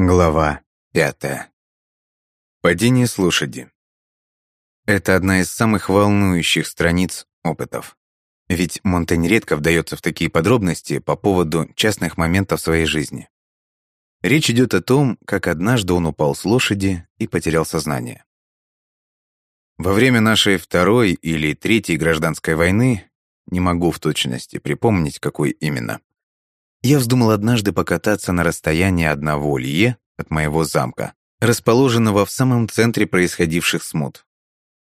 Глава пятая. Падение с лошади. Это одна из самых волнующих страниц опытов. Ведь Монтень редко вдается в такие подробности по поводу частных моментов своей жизни. Речь идет о том, как однажды он упал с лошади и потерял сознание. Во время нашей второй или третьей гражданской войны, не могу в точности припомнить, какой именно, я вздумал однажды покататься на расстоянии одного лье от моего замка, расположенного в самом центре происходивших смут.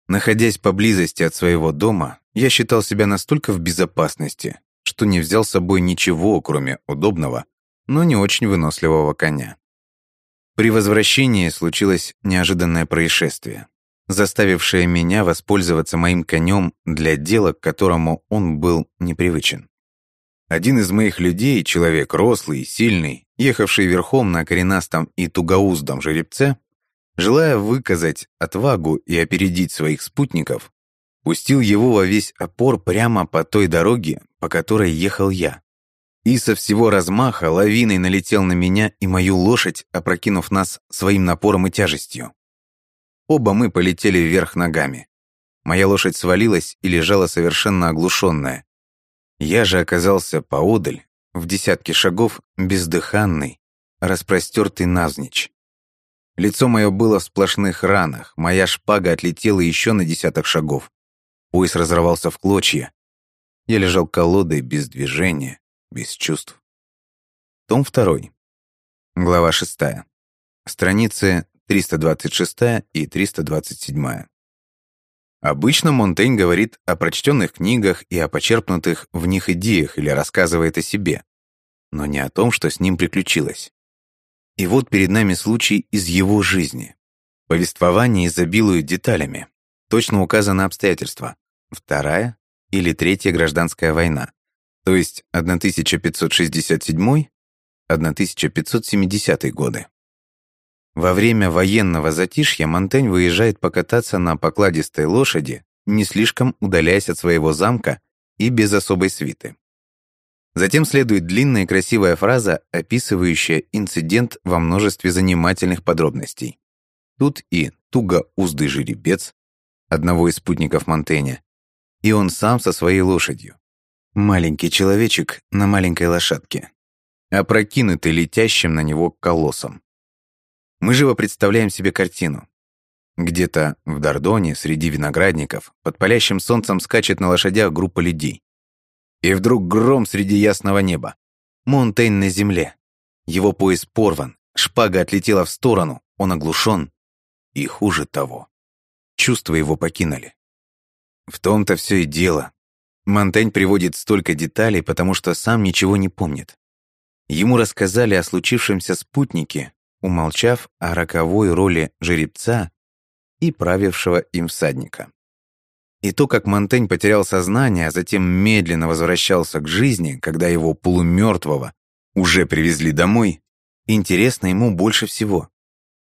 Находясь поблизости от своего дома, я считал себя настолько в безопасности, что не взял с собой ничего, кроме удобного, но не очень выносливого коня. При возвращении случилось неожиданное происшествие, заставившее меня воспользоваться моим конем для дела, к которому он был непривычен. Один из моих людей, человек рослый и сильный, ехавший верхом на коренастом и тугоуздом жеребце, желая выказать отвагу и опередить своих спутников, пустил его во весь опор прямо по той дороге, по которой ехал я. И со всего размаха лавиной налетел на меня и мою лошадь, опрокинув нас своим напором и тяжестью. Оба мы полетели вверх ногами. Моя лошадь свалилась и лежала совершенно оглушенная, я же оказался поодаль, в десятке шагов, бездыханный, распростертый навзничь. Лицо мое было в сплошных ранах, моя шпага отлетела еще на десяток шагов. Пояс разорвался в клочья. Я лежал колодой без движения, без чувств. Том 2. Глава 6. Страницы 326 и 327. Обычно Монтень говорит о прочтенных книгах и о почерпнутых в них идеях или рассказывает о себе, но не о том, что с ним приключилось. И вот перед нами случай из его жизни. Повествование изобилует деталями. Точно указаны обстоятельства. Вторая или третья гражданская война, то есть 1567-1570 годы. Во время военного затишья Монтень выезжает покататься на покладистой лошади, не слишком удаляясь от своего замка и без особой свиты. Затем следует длинная и красивая фраза, описывающая инцидент во множестве занимательных подробностей. Тут и туго-уздый жеребец, одного из спутников Монтэня, и он сам со своей лошадью. Маленький человечек на маленькой лошадке, опрокинутый летящим на него колоссом. Мы живо представляем себе картину. Где-то в Дордоне, среди виноградников, под палящим солнцем скачет на лошадях группа людей. И вдруг гром среди ясного неба. Монтейн на земле. Его пояс порван, шпага отлетела в сторону, он оглушен. И хуже того, чувства его покинули. В том-то все и дело. Монтень приводит столько деталей, потому что сам ничего не помнит. Ему рассказали о случившемся спутнике, умолчав о роковой роли жеребца и правившего им всадника. И то, как Монтень потерял сознание, а затем медленно возвращался к жизни, когда его полумертвого уже привезли домой, интересно ему больше всего.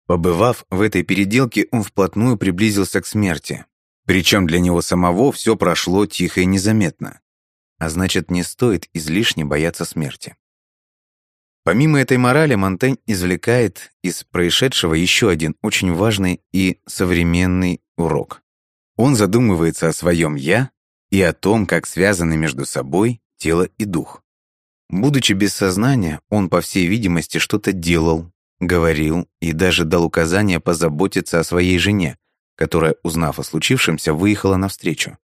Побывав в этой переделке, он вплотную приблизился к смерти. Причем для него самого все прошло тихо и незаметно. А значит, не стоит излишне бояться смерти. Помимо этой морали, Монтень извлекает из происшедшего еще один очень важный и современный урок. Он задумывается о своем «я» и о том, как связаны между собой тело и дух. Будучи без сознания, он, по всей видимости, что-то делал, говорил и даже дал указание позаботиться о своей жене, которая, узнав о случившемся, выехала навстречу.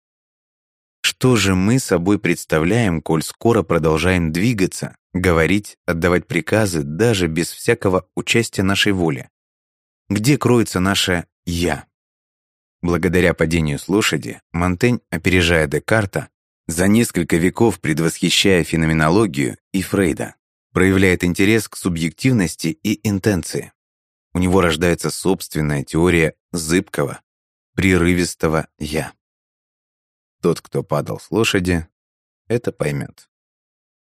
Что же мы собой представляем, коль скоро продолжаем двигаться, говорить, отдавать приказы даже без всякого участия нашей воли? Где кроется наше «я»? Благодаря падению с лошади, Монтень, опережая Декарта, за несколько веков предвосхищая феноменологию и Фрейда, проявляет интерес к субъективности и интенции. У него рождается собственная теория зыбкого, прерывистого «я». Тот, кто падал с лошади, это поймет.